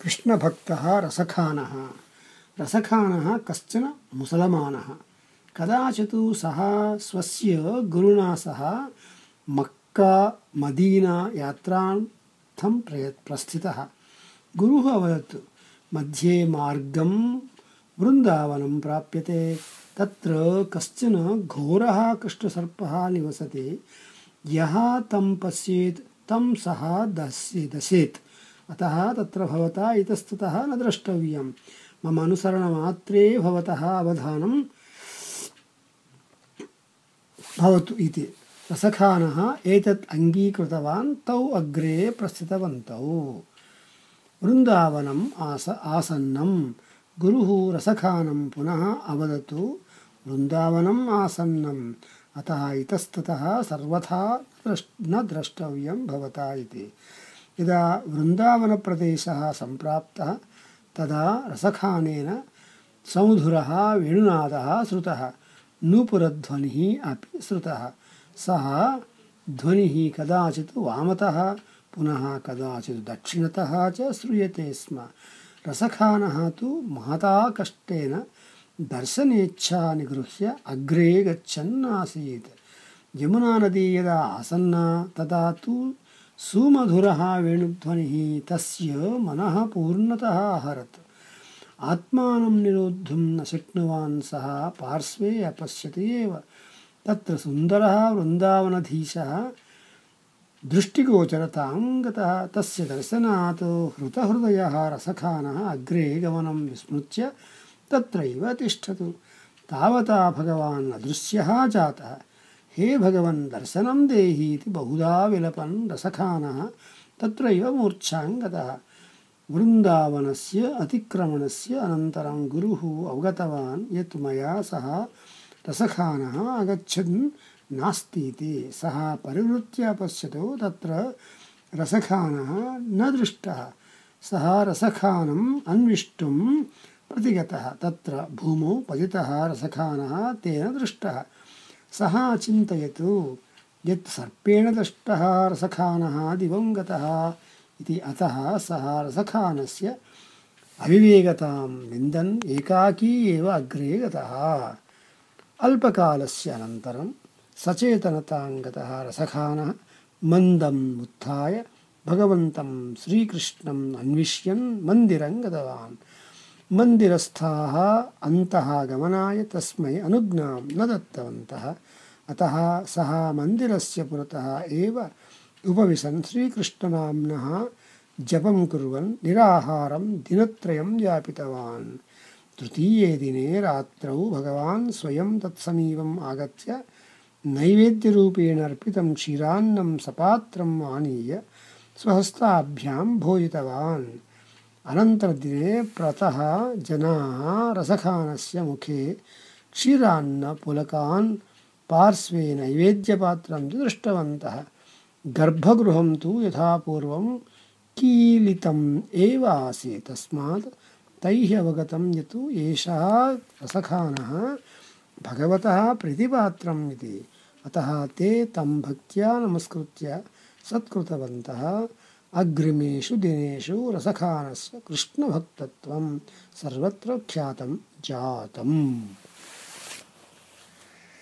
कृष्णभक्तः रसखानः। रसखानः कश्चन मुसलमानः। कदाचित् सः स्वस्य गुरुणा सह मक्का, मदीना यात्रार्थं प्रय, प्रस्थितः। गुरुः अवदत्, मध्ये मार्गं वृन्दावनं प्राप्यते। तत्र कश्चन घोरः कृष्णसर्पः निवसति। यः तं पश्येत्, तं सः दस्य दशेत् अतः तत्र भवता इतस्ततः न द्रष्टव्यं मम अनुसरणमात्रे भवतः अवधानं भवतु इति। रसखानः एतत् अङ्गीकृतवान्, तौ अग्रे प्रस्थितवन्तौ। वृन्दावनम् आस आसन्नं गुरुः रसखानं पुनः अवदतु। वृन्दावनम् आसन्नम्। अतः इतस्ततः सर्वथा न द्रष्टव्यं भवता इति। यदा वृन्दावनप्रदेशः सम्प्राप्तः, तदा रसखानेन सौधुरः वेणुनादः श्रुतः, नूपुरध्वनिः अपि श्रुतः। सः ध्वनिः कदाचित् वामतः, पुनः कदाचित् दक्षिणतः श्रूयते स्म। रसखानः तु महता कष्टेन दर्शनेच्छा निगृह्य अग्रे गच्छन् आसीत् यमुनानदी यदा आसन्ना, तदा तु सुमधुरः वेणुध्वनिः तस्य मनः पूर्णतः अहरत् आत्मानं निरोद्धुं न शक्नुवान् सः पार्श्वे अपश्यति एव। तत्र सुन्दरः वृन्दावनधीशः दृष्टिगोचरतां गतः। तस्य दर्शनात् हृतहृदयः रसखानः अग्रे गमनं विस्मृत्य तत्रैव तिष्ठतु। तावता भगवान् अदृश्यः जातः। हे भगवन् दर्शनं देहि इति बहुधा विलपन् रसखानः, तत्रैव मूर्च्छां गतः। वृन्दावनस्य अतिक्रमणस्य अनन्तरं गुरुः अवगतवान्, यत् मया सह रसखानः आगच्छन् नास्ति इति सः परिवृत्य पश्यतु तत्र रसखानः न दृष्टः। सः रसखानम् अन्विष्टुं प्रतिगतः। तत्र भूमौ पतितः रसखानः तेन दृष्टः। सः अचिन्तयतु यत् सर्पेण दष्टः दिवं गतः इति अतः सः रसखानस्य निन्दन् एकाकी एव अग्रे गतः। अल्पकालस्य अनन्तरं सचेतनतां गतः रसखानः मन्दम् उत्थाय भगवन्तं श्रीकृष्णम् अन्विष्यन् मन्दिरं गतवान्। मन्दिरस्थाः अन्तः गमनाय तस्मै अनुज्ञां न दत्तवन्तः। अतः सः मन्दिरस्य पुरतः एव उपविशन् श्रीकृष्णनाम्नः जपं कुर्वन् निराहारं दिनत्रयं यापितवान्। तृतीये दिने रात्रौ भगवान् स्वयं तत्समीपम् आगत्य नैवेद्यरूपेण अर्पितं क्षीरान्नं सपात्रम् आनीय स्वहस्ताभ्यां भोजितवान्। अनन्तरदिने प्रतः जनाः रसखानस्य मुखे क्षीरान्नपुलकान् पार्श्वे नैवेद्यपात्रं च दृष्टवन्तः। गर्भगृहं तु यथा पूर्वं कीलितम् एव आसीत् तस्मात् तैः अवगतं यत् एषः रसखानः भगवतः प्रीतिपात्रम् इति। अतः ते तं भक्त्या नमस्कृत्य सत्कृतवन्तः। अग्रिमेषु दिनेषु रसखानस्य कृष्णभक्तत्वं सर्वत्र ख्यातं जातम्।